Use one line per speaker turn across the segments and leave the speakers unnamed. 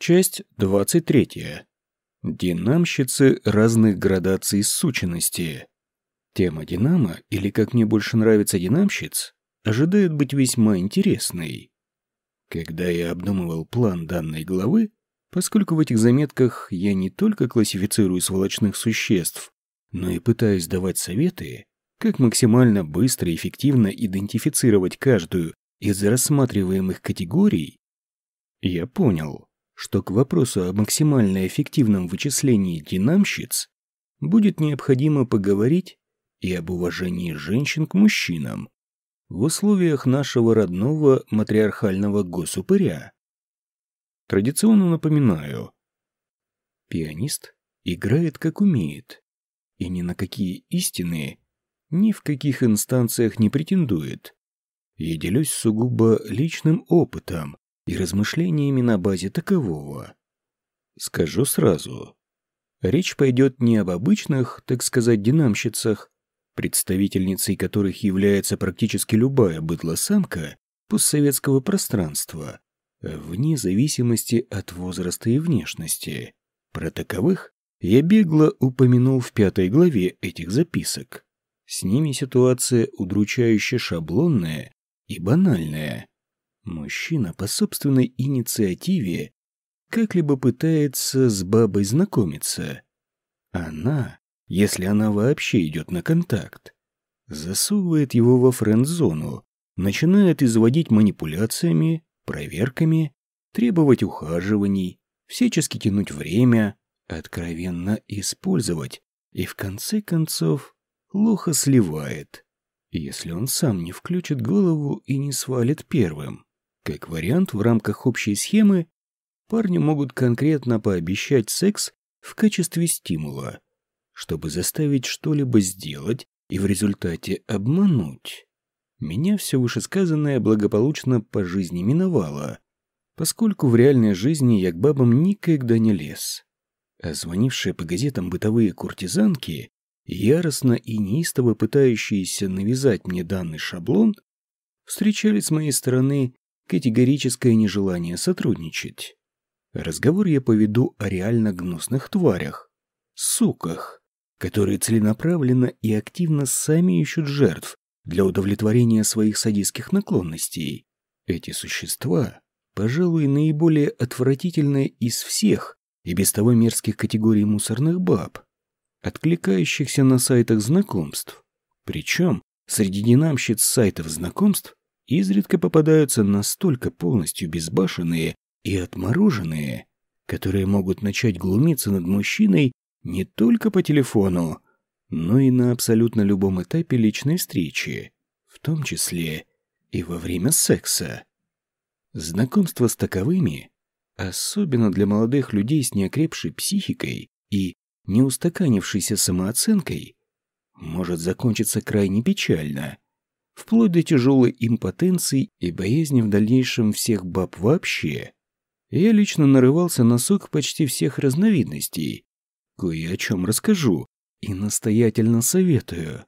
Часть 23. Динамщицы разных градаций сученности. Тема динамо, или как мне больше нравится динамщиц, ожидает быть весьма интересной. Когда я обдумывал план данной главы, поскольку в этих заметках я не только классифицирую сволочных существ, но и пытаюсь давать советы, как максимально быстро и эффективно идентифицировать каждую из рассматриваемых категорий, я понял, что к вопросу о максимально эффективном вычислении динамщиц будет необходимо поговорить и об уважении женщин к мужчинам в условиях нашего родного матриархального госупыря. Традиционно напоминаю, пианист играет как умеет, и ни на какие истины, ни в каких инстанциях не претендует. Я делюсь сугубо личным опытом, и размышлениями на базе такового. Скажу сразу. Речь пойдет не об обычных, так сказать, динамщицах, представительницей которых является практически любая быдлосамка постсоветского пространства, вне зависимости от возраста и внешности. Про таковых я бегло упомянул в пятой главе этих записок. С ними ситуация удручающе шаблонная и банальная. Мужчина по собственной инициативе как-либо пытается с бабой знакомиться. Она, если она вообще идет на контакт, засовывает его во френд-зону, начинает изводить манипуляциями, проверками, требовать ухаживаний, всячески тянуть время, откровенно использовать и в конце концов лохо сливает, если он сам не включит голову и не свалит первым. Как вариант, в рамках общей схемы парни могут конкретно пообещать секс в качестве стимула, чтобы заставить что-либо сделать и в результате обмануть. Меня все вышесказанное благополучно по жизни миновало, поскольку в реальной жизни я к бабам никогда не лез. А звонившие по газетам бытовые куртизанки, яростно и неистово пытающиеся навязать мне данный шаблон, встречали с моей стороны категорическое нежелание сотрудничать. Разговор я поведу о реально гнусных тварях, суках, которые целенаправленно и активно сами ищут жертв для удовлетворения своих садистских наклонностей. Эти существа, пожалуй, наиболее отвратительные из всех и без того мерзких категорий мусорных баб, откликающихся на сайтах знакомств. Причем среди динамщиц сайтов знакомств изредка попадаются настолько полностью безбашенные и отмороженные, которые могут начать глумиться над мужчиной не только по телефону, но и на абсолютно любом этапе личной встречи, в том числе и во время секса. Знакомство с таковыми, особенно для молодых людей с неокрепшей психикой и неустаканившейся самооценкой, может закончиться крайне печально – вплоть до тяжелой импотенции и боязни в дальнейшем всех баб вообще. Я лично нарывался на сок почти всех разновидностей. Кое о чем расскажу и настоятельно советую.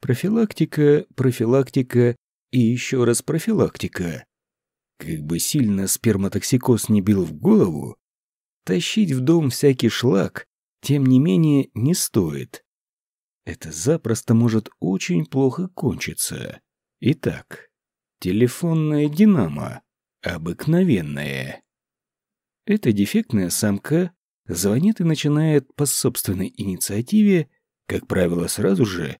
Профилактика, профилактика и еще раз профилактика. Как бы сильно сперматоксикоз не бил в голову, тащить в дом всякий шлак, тем не менее, не стоит. Это запросто может очень плохо кончиться. Итак, телефонная динамо. Обыкновенная. Эта дефектная самка звонит и начинает по собственной инициативе, как правило, сразу же,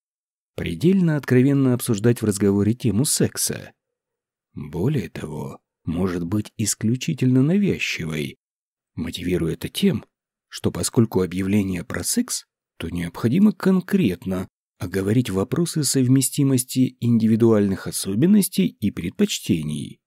предельно откровенно обсуждать в разговоре тему секса. Более того, может быть исключительно навязчивой, мотивируя это тем, что поскольку объявление про секс то необходимо конкретно оговорить вопросы совместимости индивидуальных особенностей и предпочтений.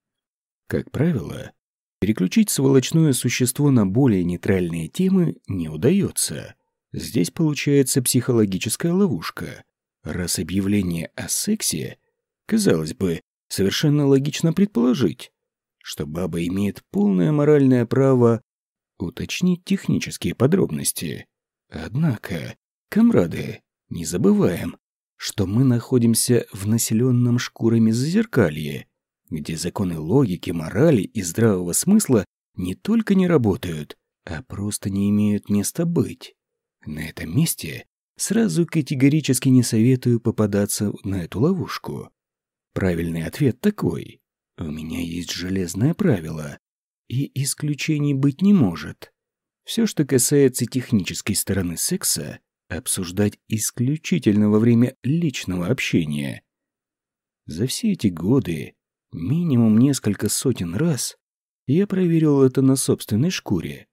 Как правило, переключить сволочное существо на более нейтральные темы не удается. Здесь получается психологическая ловушка. Раз объявление о сексе, казалось бы, совершенно логично предположить, что баба имеет полное моральное право уточнить технические подробности. Однако, комрады, не забываем, что мы находимся в населенном шкурами зазеркалье, где законы логики, морали и здравого смысла не только не работают, а просто не имеют места быть. На этом месте сразу категорически не советую попадаться на эту ловушку. Правильный ответ такой. У меня есть железное правило, и исключений быть не может. Все, что касается технической стороны секса, обсуждать исключительно во время личного общения. За все эти годы, минимум несколько сотен раз, я проверил это на собственной шкуре.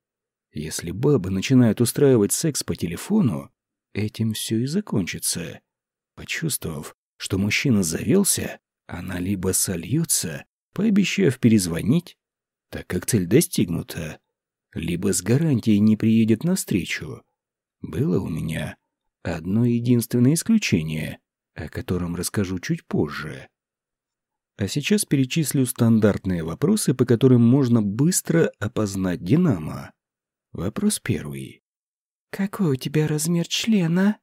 Если баба начинает устраивать секс по телефону, этим все и закончится. Почувствовав, что мужчина завелся, она либо сольется, пообещав перезвонить, так как цель достигнута, либо с гарантией не приедет навстречу. Было у меня одно единственное исключение, о котором расскажу чуть позже. А сейчас перечислю стандартные вопросы, по которым можно быстро опознать Динамо. Вопрос первый.
«Какой у тебя размер члена?»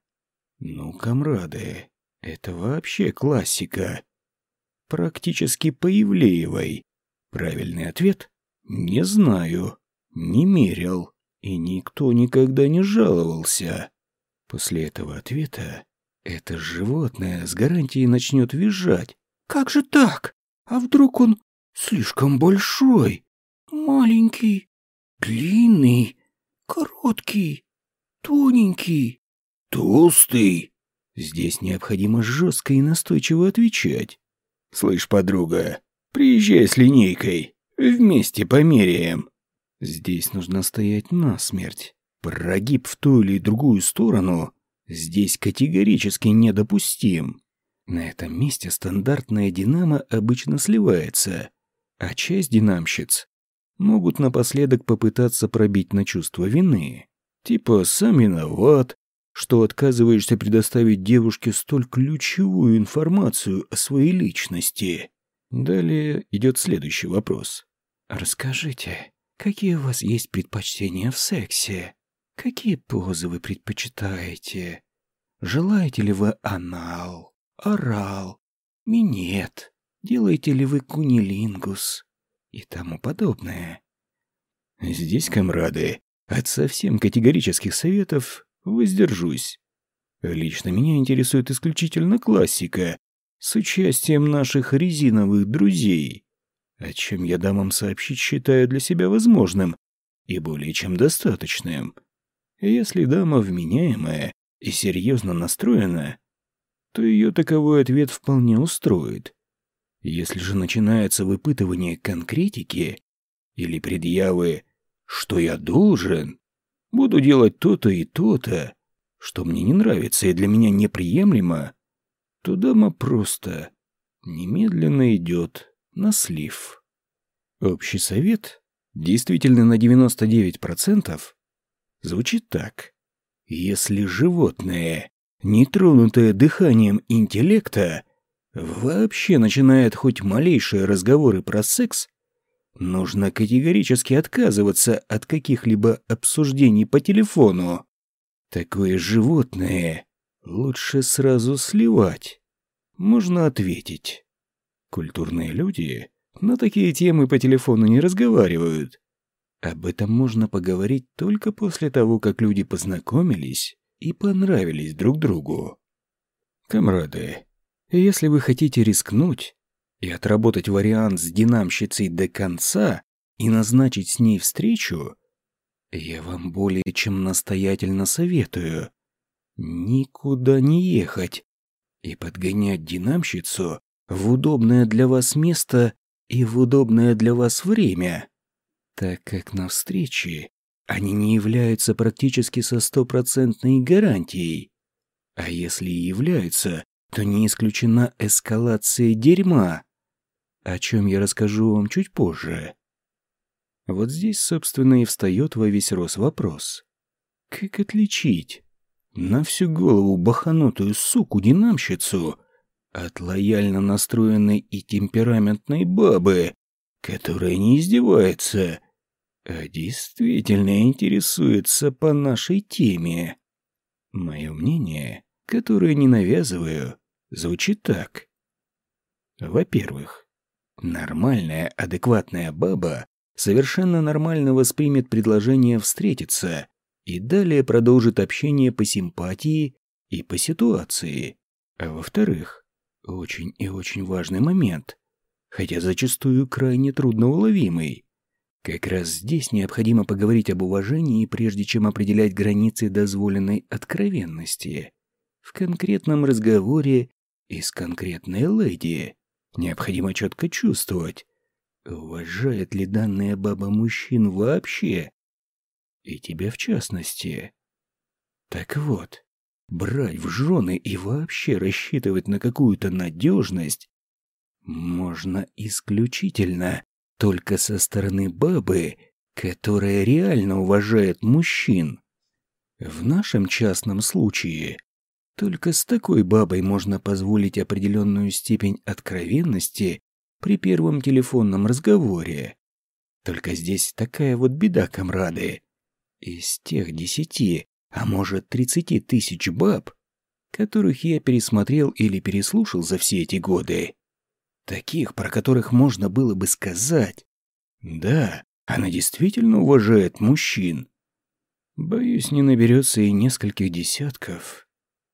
«Ну, комрады, это вообще классика. Практически по Ивлеевой. Правильный ответ «Не знаю, не мерил, и никто никогда не жаловался». После этого ответа это животное с гарантией начнет визжать.
«Как же так? А вдруг он слишком большой, маленький, длинный, короткий, тоненький,
толстый?» Здесь необходимо жестко и настойчиво отвечать. «Слышь, подруга, приезжай с линейкой, вместе померяем». Здесь нужно стоять насмерть. Прогиб в ту или другую сторону здесь категорически недопустим. На этом месте стандартная динамо обычно сливается, а часть динамщиц могут напоследок попытаться пробить на чувство вины. Типа «сам виноват», что отказываешься предоставить девушке столь ключевую информацию о своей личности. Далее идет следующий вопрос.
«Расскажите, какие у вас есть предпочтения в сексе? Какие позы вы предпочитаете? Желаете ли вы анал, орал, минет? Делаете ли вы кунилингус?» и тому подобное.
Здесь, комрады, от совсем категорических советов воздержусь. Лично меня интересует исключительно классика с участием наших резиновых друзей, о чем я дамам сообщить считаю для себя возможным и более чем достаточным. Если дама вменяемая и серьезно настроена, то ее таковой ответ вполне устроит. Если же начинается выпытывание конкретики или предъявы «что я должен», буду делать то-то и то-то, что мне не нравится и для меня неприемлемо, то дама просто немедленно идет на слив. Общий совет, действительно на 99%, звучит так. Если животное, не тронутое дыханием интеллекта, вообще начинает хоть малейшие разговоры про секс, Нужно категорически отказываться от каких-либо обсуждений по телефону. Такое животное лучше сразу сливать. Можно ответить. Культурные люди на такие темы по телефону не разговаривают. Об этом можно поговорить только после того, как люди познакомились и понравились друг другу. Камрады, если вы хотите рискнуть, и отработать вариант с динамщицей до конца и назначить с ней встречу, я вам более чем настоятельно советую никуда не ехать и подгонять динамщицу в удобное для вас место и в удобное для вас время, так как на встрече они не являются практически со стопроцентной гарантией. А если и являются, то не исключена эскалация дерьма, о чем я расскажу вам чуть позже. Вот здесь, собственно, и встает во весь рост вопрос. Как отличить на всю голову баханутую суку-динамщицу от лояльно настроенной и темпераментной бабы, которая не издевается, а действительно интересуется по нашей теме? Мое мнение, которое не навязываю, звучит так. Во-первых, Нормальная, адекватная баба совершенно нормально воспримет предложение встретиться и далее продолжит общение по симпатии и по ситуации. А во-вторых, очень и очень важный момент, хотя зачастую крайне трудноуловимый. Как раз здесь необходимо поговорить об уважении, прежде чем определять границы дозволенной откровенности. В конкретном разговоре и с конкретной леди необходимо четко чувствовать, уважает ли данная баба мужчин вообще, и тебя в частности. Так вот, брать в жены и вообще рассчитывать на какую-то надежность можно исключительно только со стороны бабы, которая реально уважает мужчин. В нашем частном случае только с такой бабой можно позволить определенную степень откровенности при первом телефонном разговоре. Только здесь такая вот беда, комрады. Из тех десяти, а может тридцати тысяч баб, которых я пересмотрел или переслушал за все эти годы, таких, про которых можно было бы сказать, да, она действительно уважает мужчин. Боюсь, не наберется и нескольких десятков.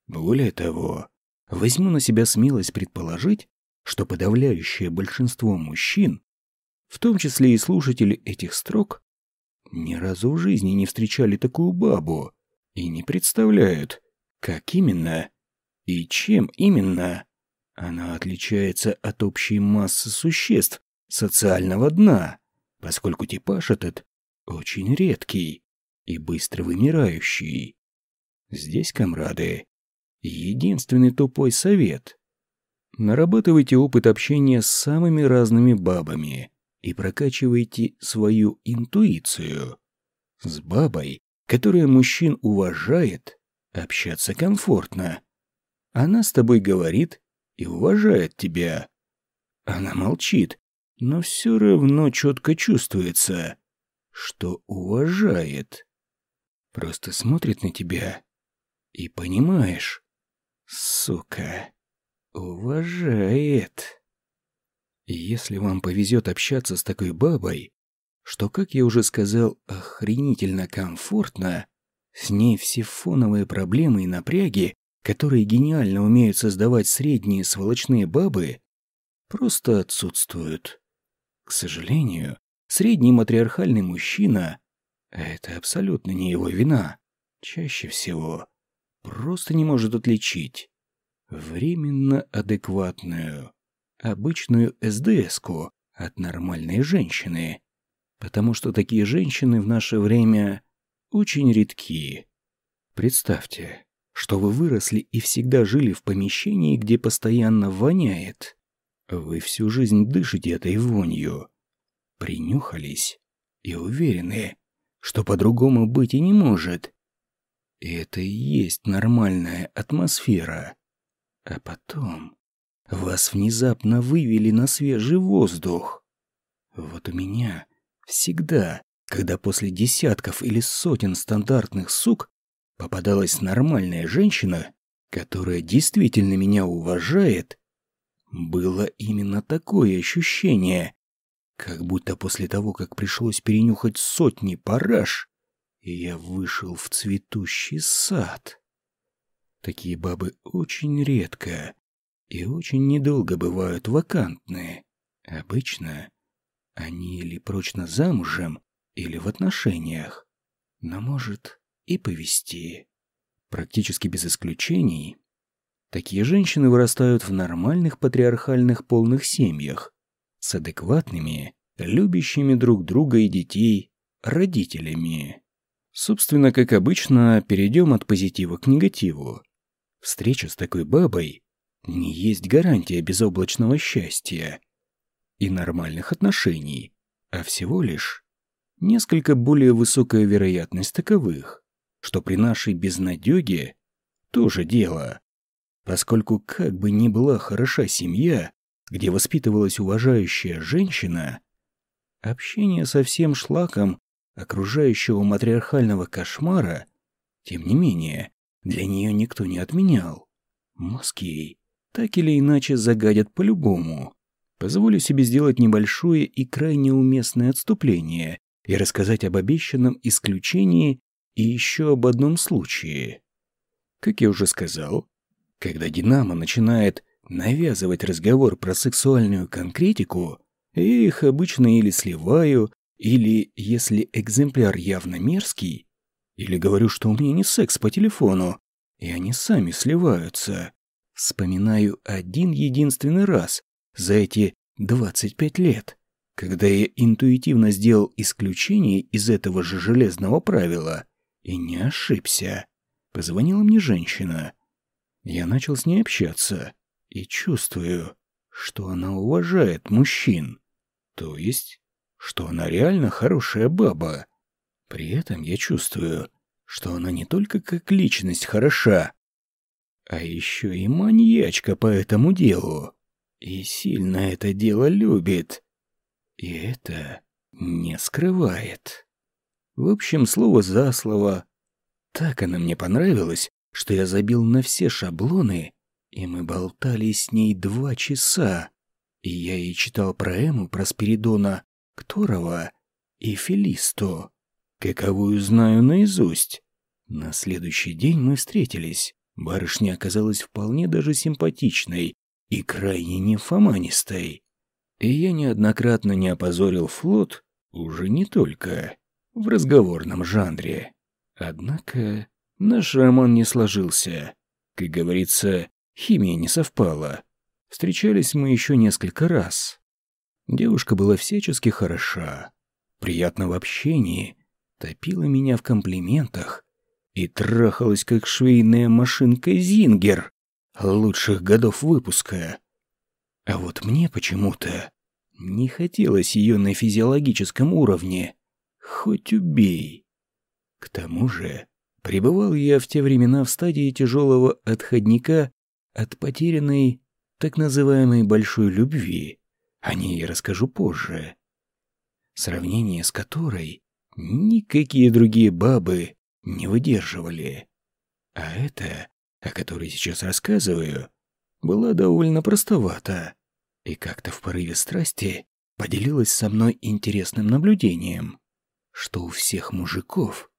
Более того, возьму на себя смелость предположить, что подавляющее большинство мужчин, в том числе и слушатели этих строк, ни разу в жизни не встречали такую бабу и не представляют, как именно и чем именно она отличается от общей массы существ социального дна, поскольку типаж этот очень редкий и быстро вымирающий. Здесь, комрады, единственный тупой совет Нарабатывайте опыт общения с самыми разными бабами и прокачивайте свою интуицию. С бабой, которая мужчин уважает, общаться комфортно. Она с тобой говорит и уважает тебя. Она молчит, но все равно четко чувствуется, что уважает. Просто смотрит на тебя и понимаешь, сука. Уважает. Если вам повезет общаться с такой бабой, что, как я уже сказал, охренительно комфортно, с ней все фоновые проблемы и напряги, которые гениально умеют создавать средние сволочные бабы, просто отсутствуют. К сожалению, средний матриархальный мужчина — это абсолютно не его вина. Чаще всего просто не может отличить временно адекватную, обычную СДСку от нормальной женщины, потому что такие женщины в наше время очень редки. Представьте, что вы выросли и всегда жили в помещении, где постоянно воняет. Вы всю жизнь дышите этой вонью, принюхались и уверены, что по-другому быть и не может. И это и есть нормальная атмосфера. А потом вас внезапно вывели на свежий воздух. Вот у меня всегда, когда после десятков или сотен стандартных сук попадалась нормальная женщина, которая действительно меня уважает, было именно такое ощущение, как будто после того, как пришлось перенюхать сотни параж, я вышел в цветущий сад. Такие бабы очень редко и очень недолго бывают вакантные. Обычно они или прочно замужем, или в отношениях. Но может и повести. Практически без исключений. Такие женщины вырастают в нормальных патриархальных полных семьях с адекватными, любящими друг друга и детей родителями. Собственно, как обычно, перейдем от позитива к негативу. Встреча с такой бабой не есть гарантия безоблачного счастья и нормальных отношений, а всего лишь несколько более высокая вероятность таковых, что при нашей безнадёге тоже дело, поскольку как бы ни была хороша семья, где воспитывалась уважающая женщина, общение со всем шлаком окружающего матриархального кошмара, тем не менее, для нее никто не отменял. Мозги так или иначе загадят по-любому. Позволю себе сделать небольшое и крайне уместное отступление и рассказать об обещанном исключении и еще об одном случае. Как я уже сказал, когда «Динамо» начинает навязывать разговор про сексуальную конкретику, я их обычно или сливаю, или, если экземпляр явно мерзкий, или говорю, что у меня не секс по телефону, и они сами сливаются. Вспоминаю один единственный раз за эти 25 лет, когда я интуитивно сделал исключение из этого же железного правила и не ошибся. Позвонила мне женщина. Я начал с ней общаться и чувствую, что она уважает мужчин. То есть, что она реально хорошая баба. При этом я чувствую, что она не только как личность хороша, а еще и маньячка по этому делу. И сильно это дело любит. И это не скрывает. В общем, слово за слово. Так она мне понравилась, что я забил на все шаблоны, и мы болтали с ней два часа. И я ей читал про Эму, про Спиридона, Кторова и Филисто, каковую знаю наизусть. На следующий день мы встретились. Барышня оказалась вполне даже симпатичной и крайне нефоманистой. И я неоднократно не опозорил флот, уже не только в разговорном жанре. Однако наш роман не сложился. Как говорится, химия не совпала. Встречались мы еще несколько раз. Девушка была всячески хороша, приятна в общении, топила меня в комплиментах и трахалась, как швейная машинка Зингер лучших годов выпуска. А вот мне почему-то не хотелось ее на физиологическом уровне, хоть убей. К тому же, пребывал я в те времена в стадии тяжелого отходника от потерянной так называемой большой любви. О ней я расскажу позже. Сравнение с которой никакие другие бабы не выдерживали. А это, о которой сейчас рассказываю, была довольно простовата и как-то в порыве страсти поделилась со мной интересным наблюдением, что у всех мужиков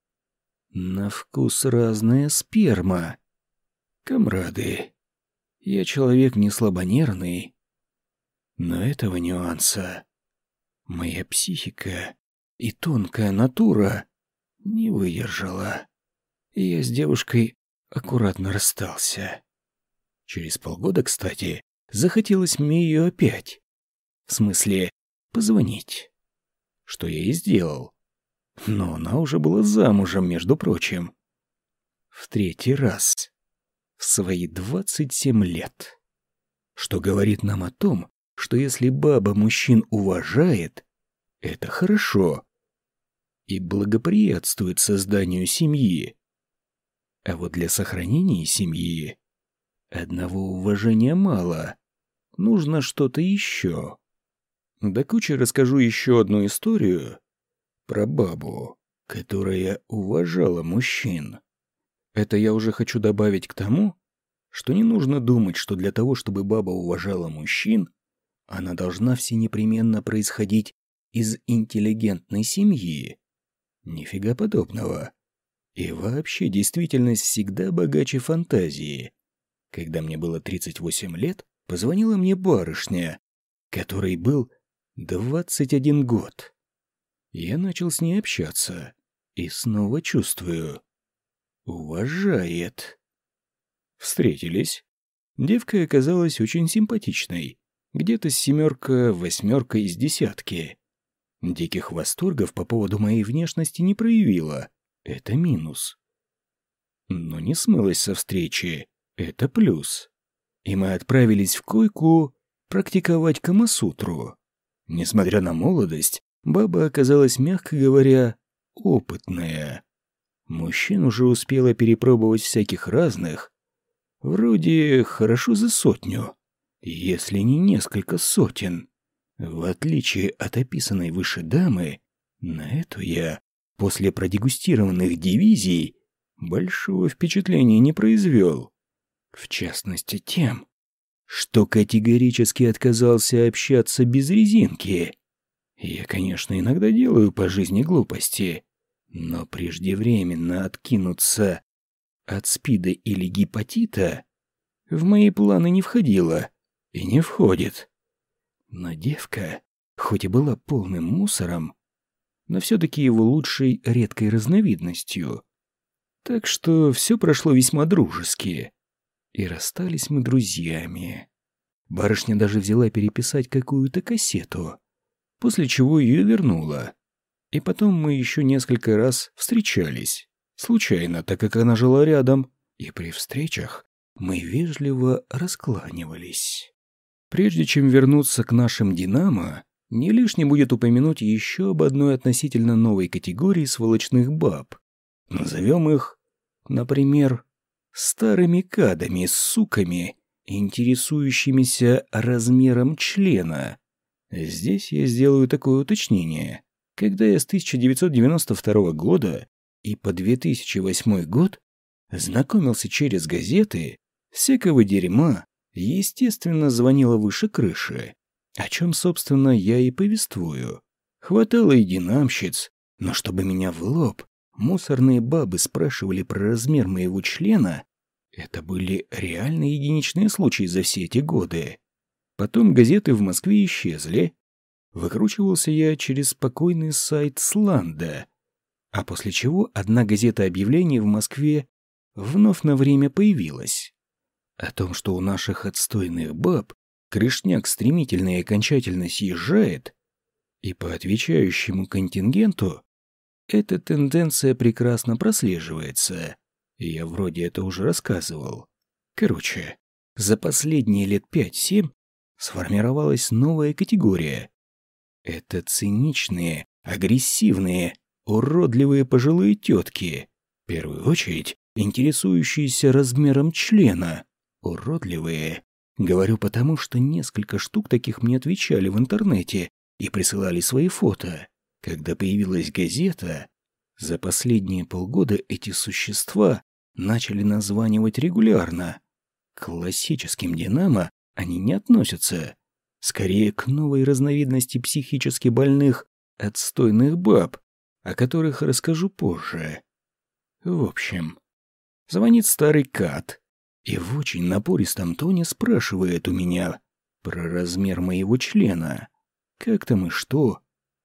на вкус разная сперма. Камрады, я человек не слабонервный, но этого нюанса моя психика и тонкая натура не выдержала. Я с девушкой аккуратно расстался. Через полгода, кстати, захотелось мне ее опять. В смысле, позвонить. Что я и сделал. Но она уже была замужем, между прочим. В третий раз. В свои 27 лет. Что говорит нам о том, что если баба мужчин уважает, это хорошо и благоприятствует созданию семьи. А вот для сохранения семьи одного уважения мало. Нужно что-то еще. До кучи расскажу еще одну историю про бабу, которая уважала мужчин. Это я уже хочу добавить к тому, что не нужно думать, что для того, чтобы баба уважала мужчин, она должна всенепременно происходить из интеллигентной семьи. Нифига подобного. И вообще действительность всегда богаче фантазии. Когда мне было 38 лет, позвонила мне барышня, которой был 21 год. Я начал с ней общаться и снова чувствую. Уважает. Встретились. Девка оказалась очень симпатичной. Где-то семерка-восьмерка из десятки. Диких восторгов по поводу моей внешности не проявила. Это минус. Но не смылась со встречи. Это плюс. И мы отправились в койку практиковать Камасутру. Несмотря на молодость, баба оказалась, мягко говоря, опытная. Мужчин уже успела перепробовать всяких разных. Вроде хорошо за сотню, если не несколько сотен. В отличие от описанной выше дамы, на эту я, после продегустированных дивизий, большого впечатления не произвел. В частности тем, что категорически отказался общаться без резинки. Я, конечно, иногда делаю по жизни глупости, но преждевременно откинуться от спида или гепатита в мои планы не входило и не входит. Но девка, хоть и была полным мусором, но все-таки его лучшей редкой разновидностью. Так что все прошло весьма дружески. И расстались мы друзьями. Барышня даже взяла переписать какую-то кассету, после чего ее вернула. И потом мы еще несколько раз встречались. Случайно, так как она жила рядом. И при встречах мы вежливо раскланивались. Прежде чем вернуться к нашим «Динамо», не лишне будет упомянуть еще об одной относительно новой категории сволочных баб. Назовем их, например, старыми кадами, суками, интересующимися размером члена. Здесь я сделаю такое уточнение. Когда я с 1992 года и по 2008 год знакомился через газеты, всякого дерьма, естественно, звонило выше крыши. О чем, собственно, я и повествую. Хватало и динамщиц, но чтобы меня в лоб мусорные бабы спрашивали про размер моего члена, это были реально единичные случаи за все эти годы. Потом газеты в Москве исчезли. Выкручивался я через спокойный сайт Сланда. А после чего одна газета объявлений в Москве вновь на время появилась. О том, что у наших отстойных баб крышняк стремительно и окончательно съезжает, и по отвечающему контингенту эта тенденция прекрасно прослеживается. Я вроде это уже рассказывал. Короче, за последние лет пять-семь сформировалась новая категория. Это циничные, агрессивные, уродливые пожилые тетки, в первую очередь интересующиеся размером члена. Уродливые. Говорю потому, что несколько штук таких мне отвечали в интернете и присылали свои фото. Когда появилась газета, за последние полгода эти существа начали названивать регулярно. К классическим «Динамо» они не относятся. Скорее, к новой разновидности психически больных отстойных баб, о которых расскажу позже. В общем, звонит старый Кат и в очень напористом тоне спрашивает у меня про размер моего члена. Как там и что?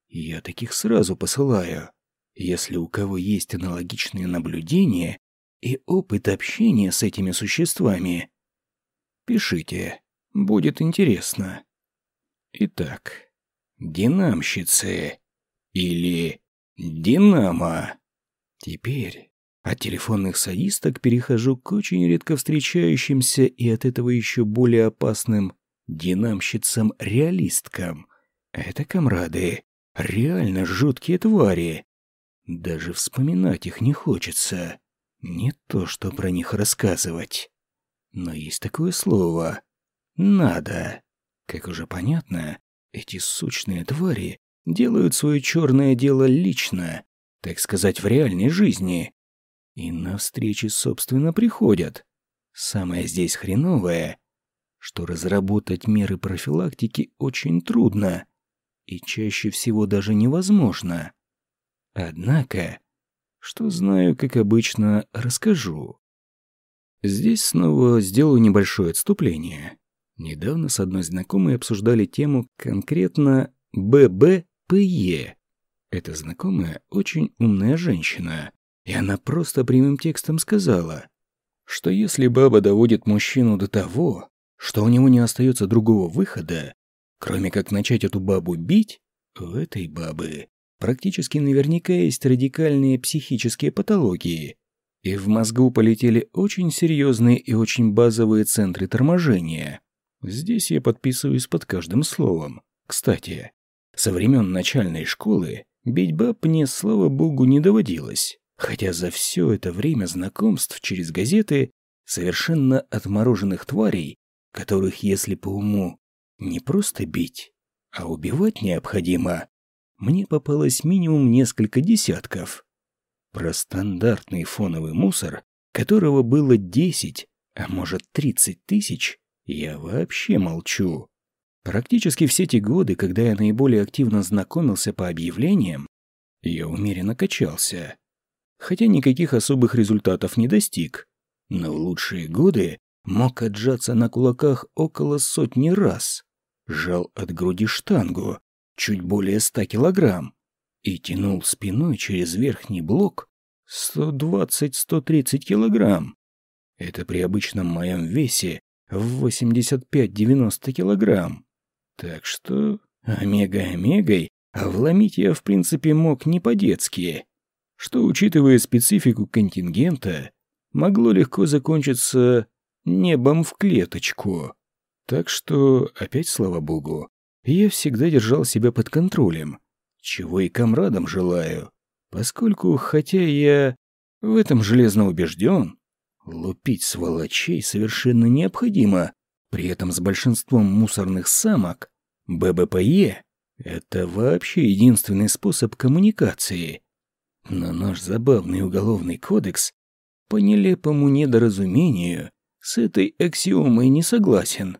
Я таких сразу посылаю. Если у кого есть аналогичные наблюдения и опыт общения с этими существами, пишите, будет интересно. Итак, динамщицы или динамо. Теперь от телефонных садисток перехожу к очень редко встречающимся и от этого еще более опасным динамщицам-реалисткам. Это, комрады, реально жуткие твари. Даже вспоминать их не хочется. Не то, что про них рассказывать. Но есть такое слово «надо». Как уже понятно, эти сучные твари делают свое черное дело лично, так сказать, в реальной жизни. И на встречи, собственно, приходят. Самое здесь хреновое, что разработать меры профилактики очень трудно и чаще всего даже невозможно. Однако, что знаю, как обычно, расскажу. Здесь снова сделаю небольшое отступление. Недавно с одной знакомой обсуждали тему конкретно ББПЕ. Эта знакомая очень умная женщина, и она просто прямым текстом сказала, что если баба доводит мужчину до того, что у него не остается другого выхода, кроме как начать эту бабу бить, у этой бабы практически наверняка есть радикальные психические патологии, и в мозгу полетели очень серьезные и очень базовые центры торможения. Здесь я подписываюсь под каждым словом. Кстати, со времен начальной школы бить баб мне, слава богу, не доводилось, хотя за все это время знакомств через газеты совершенно отмороженных тварей, которых, если по уму, не просто бить, а убивать необходимо, мне попалось минимум несколько десятков. Про стандартный фоновый мусор, которого было 10, а может 30 тысяч, Я вообще молчу. Практически все те годы, когда я наиболее активно знакомился по объявлениям, я умеренно качался. Хотя никаких особых результатов не достиг. Но в лучшие годы мог отжаться на кулаках около сотни раз. Жал от груди штангу, чуть более ста килограмм, и тянул спиной через верхний блок 120-130 килограмм. Это при обычном моем весе в 85-90 килограмм. Так что омега-омегой вломить я в принципе мог не по-детски, что, учитывая специфику контингента, могло легко закончиться небом в клеточку. Так что, опять слава богу, я всегда держал себя под контролем, чего и комрадам желаю, поскольку, хотя я в этом железно убежден, лупить сволочей совершенно необходимо, при этом с большинством мусорных самок ББПЕ – это вообще единственный способ коммуникации. Но наш забавный уголовный кодекс по нелепому недоразумению с этой аксиомой не согласен,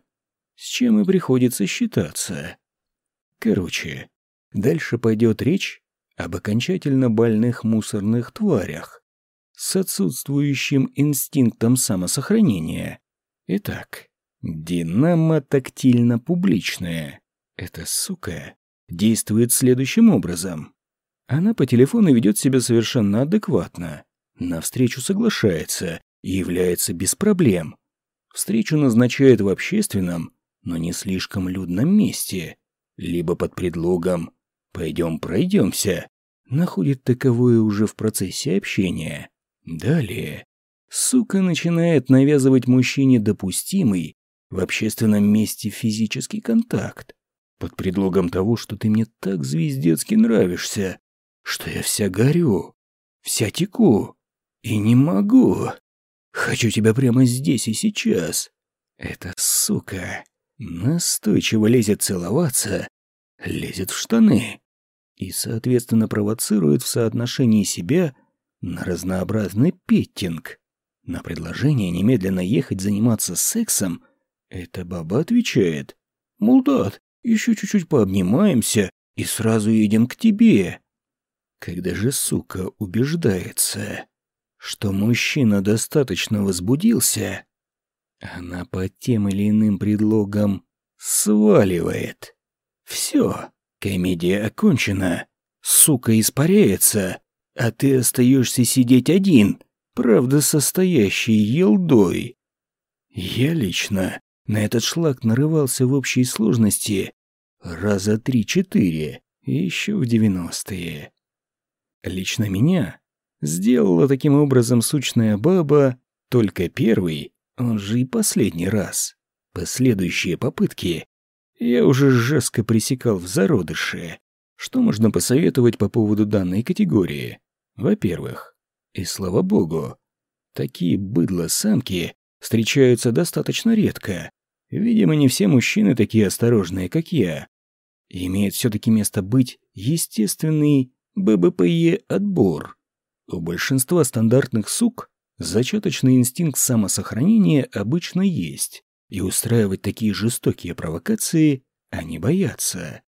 с чем и приходится считаться. Короче, дальше пойдет речь об окончательно больных мусорных тварях с отсутствующим инстинктом самосохранения. Итак, динамо тактильно-публичная. Эта сука действует следующим образом. Она по телефону ведет себя совершенно адекватно, навстречу соглашается и является без проблем. Встречу назначает в общественном, но не слишком людном месте, либо под предлогом «пойдем пройдемся», находит таковое уже в процессе общения. Далее, сука начинает навязывать мужчине допустимый в общественном месте физический контакт, под предлогом того, что ты мне так звездецки нравишься, что я вся горю, вся теку, и не могу. Хочу тебя прямо здесь и сейчас. Эта сука настойчиво лезет целоваться, лезет в штаны и, соответственно, провоцирует в соотношении себя на разнообразный петтинг. На предложение немедленно ехать заниматься сексом эта баба отвечает, мол, еще чуть-чуть пообнимаемся и сразу едем к тебе. Когда же сука убеждается, что мужчина достаточно возбудился, она по тем или иным предлогам сваливает. Все, комедия окончена, сука испаряется, а ты остаешься сидеть один, правда состоящий елдой. Я лично на этот шлак нарывался в общей сложности раза три-четыре, еще в девяностые. Лично меня Сделала таким образом сучная баба только первый, он же и последний раз. Последующие попытки я уже жестко пресекал в зародыше. Что можно посоветовать по поводу данной категории? Во-первых, и слава богу, такие быдло-самки встречаются достаточно редко. Видимо, не все мужчины такие осторожные, как я. Имеет все-таки место быть естественный ББПЕ отбор. У большинства стандартных сук зачаточный инстинкт самосохранения обычно есть, и устраивать такие жестокие провокации они боятся.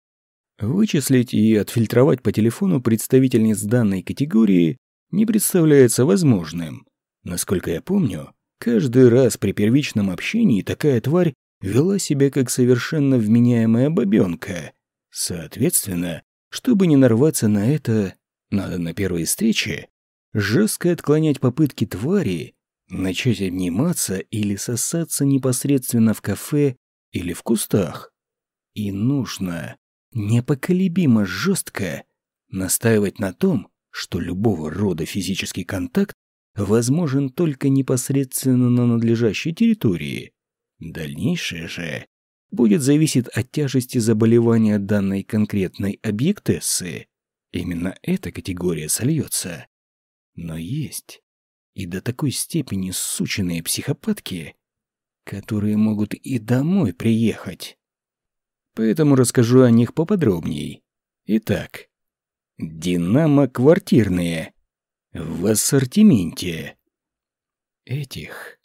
Вычислить и отфильтровать по телефону представительниц данной категории не представляется возможным. Насколько я помню, каждый раз при первичном общении такая тварь вела себя как совершенно вменяемая бабенка. Соответственно, чтобы не нарваться на это, надо на первой встрече жестко отклонять попытки твари начать обниматься или сосаться непосредственно в кафе или в кустах. И нужно непоколебимо жестко настаивать на том, что любого рода физический контакт возможен только непосредственно на надлежащей территории. Дальнейшее же будет зависеть от тяжести заболевания данной конкретной объектессы. Именно эта категория сольется но есть и до такой степени сученные психопатки, которые могут и домой приехать. Поэтому расскажу о них поподробней. Итак, динамо-квартирные в ассортименте. Этих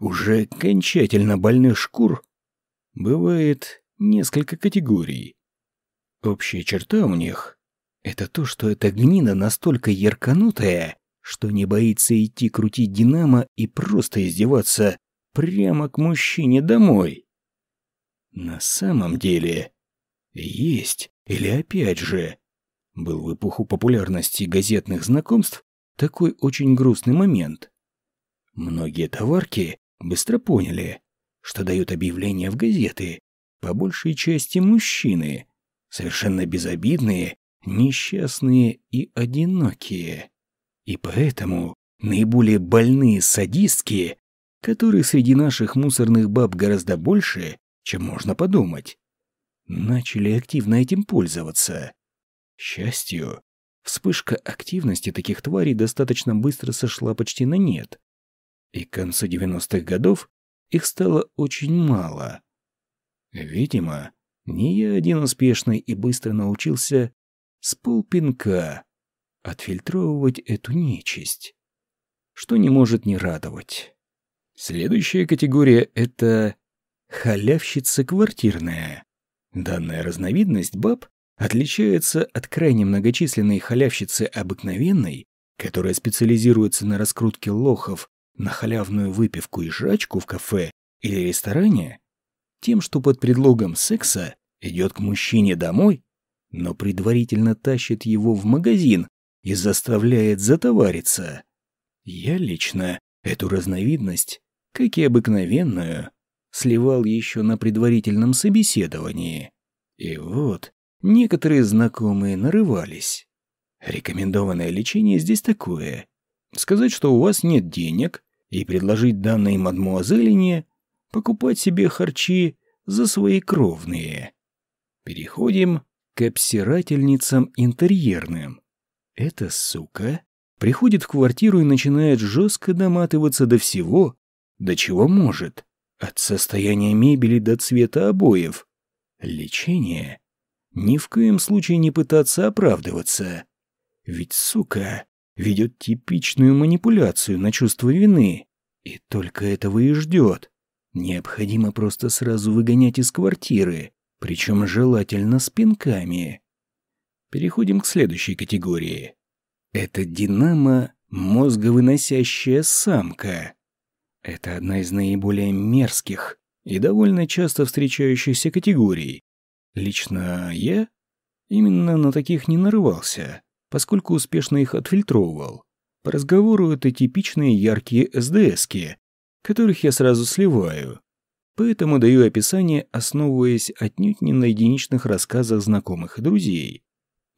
уже окончательно больных шкур бывает несколько категорий. Общая черта у них – это то, что эта гнина настолько ярканутая, что не боится идти крутить динамо и просто издеваться прямо к мужчине домой. На самом деле, есть, или опять же, был в эпоху популярности газетных знакомств такой очень грустный момент. Многие товарки быстро поняли, что дают объявления в газеты, по большей части мужчины, совершенно безобидные, несчастные и одинокие. И поэтому наиболее больные садистки, которые среди наших мусорных баб гораздо больше, чем можно подумать, начали активно этим пользоваться. К счастью, вспышка активности таких тварей достаточно быстро сошла почти на нет. И к концу 90-х годов их стало очень мало. Видимо, не я один успешный и быстро научился с полпинка отфильтровывать эту нечисть, что не может не радовать. Следующая категория — это халявщица квартирная. Данная разновидность баб отличается от крайне многочисленной халявщицы обыкновенной, которая специализируется на раскрутке лохов на халявную выпивку и жрачку в кафе или ресторане, тем, что под предлогом секса идет к мужчине домой, но предварительно тащит его в магазин и заставляет затовариться. Я лично эту разновидность, как и обыкновенную, сливал еще на предварительном собеседовании. И вот, некоторые знакомые нарывались. Рекомендованное лечение здесь такое. Сказать, что у вас нет денег, и предложить данной мадмуазелине покупать себе харчи за свои кровные. Переходим к обсирательницам интерьерным. Эта сука приходит в квартиру и начинает жестко доматываться до всего, до чего может, от состояния мебели до цвета обоев. Лечение? Ни в коем случае не пытаться оправдываться. Ведь, сука, ведет типичную манипуляцию на чувство вины. И только этого и ждет. Необходимо просто сразу выгонять из квартиры, причем желательно с пинками. Переходим к следующей категории. Это динамо мозговыносящая самка. Это одна из наиболее мерзких и довольно часто встречающихся категорий. Лично я именно на таких не нарывался поскольку успешно их отфильтровывал. По разговору это типичные яркие СДСки, которых я сразу сливаю. Поэтому даю описание, основываясь отнюдь не на единичных рассказах знакомых и друзей.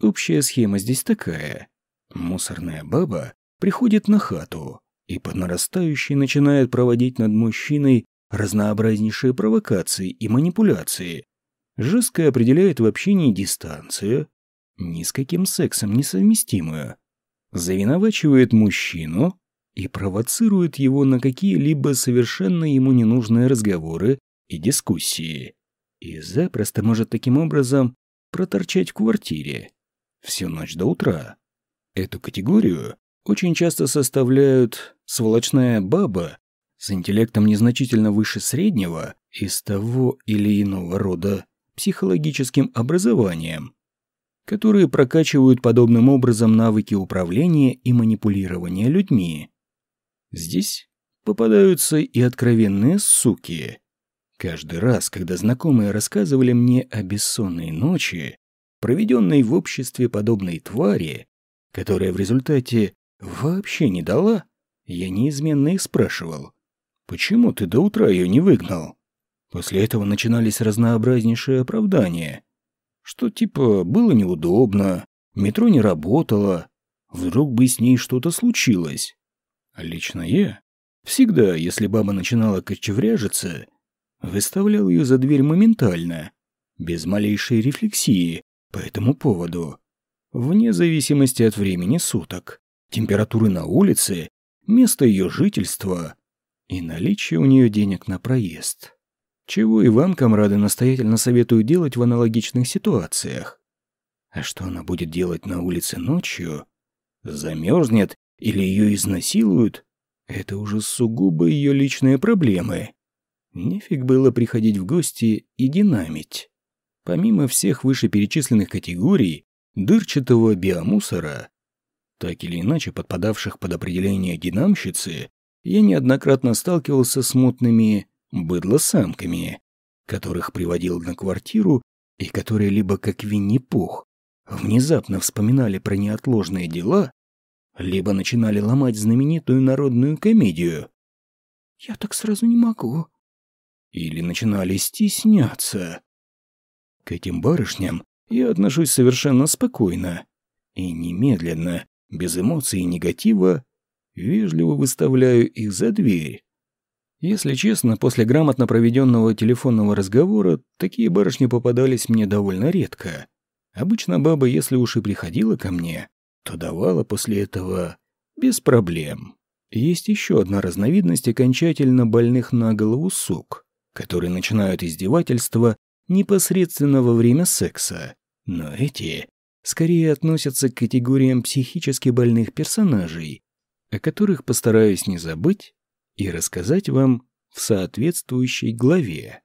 Общая схема здесь такая. Мусорная баба приходит на хату и по нарастающей начинает проводить над мужчиной разнообразнейшие провокации и манипуляции. Жестко определяет в общении дистанцию, ни с каким сексом несовместимую, завиновачивает мужчину и провоцирует его на какие-либо совершенно ему ненужные разговоры и дискуссии. И запросто может таким образом проторчать в квартире всю ночь до утра. Эту категорию очень часто составляют сволочная баба с интеллектом незначительно выше среднего из того или иного рода психологическим образованием, которые прокачивают подобным образом навыки управления и манипулирования людьми. Здесь попадаются и откровенные суки. Каждый раз, когда знакомые рассказывали мне о бессонной ночи, проведенной в обществе подобной твари, которая в результате вообще не дала, я неизменно их спрашивал, «Почему ты до утра ее не выгнал?» После этого начинались разнообразнейшие оправдания – что типа было неудобно, метро не работало, вдруг бы с ней что-то случилось. А лично я всегда, если баба начинала кочевряжиться, выставлял ее за дверь моментально, без малейшей рефлексии по этому поводу, вне зависимости от времени суток, температуры на улице, места ее жительства и наличия у нее денег на проезд. Чего и вам, комрады, настоятельно советую делать в аналогичных ситуациях. А что она будет делать на улице ночью? Замерзнет или ее изнасилуют? Это уже сугубо ее личные проблемы. Нефиг было приходить в гости и динамить. Помимо всех вышеперечисленных категорий дырчатого биомусора, так или иначе подпадавших под определение динамщицы, я неоднократно сталкивался с мутными быдлосамками, которых приводил на квартиру и которые либо как Винни-Пух внезапно вспоминали про неотложные дела, либо начинали ломать знаменитую народную комедию.
«Я так сразу не могу».
Или начинали стесняться. К этим барышням я отношусь совершенно спокойно и немедленно, без эмоций и негатива, вежливо выставляю их за дверь. Если честно, после грамотно проведенного телефонного разговора такие барышни попадались мне довольно редко. Обычно баба, если уж и приходила ко мне, то давала после этого без проблем. Есть еще одна разновидность окончательно больных на голову сук, которые начинают издевательства непосредственно во время секса. Но эти скорее относятся к категориям психически больных персонажей, о которых постараюсь не забыть и рассказать вам в соответствующей главе.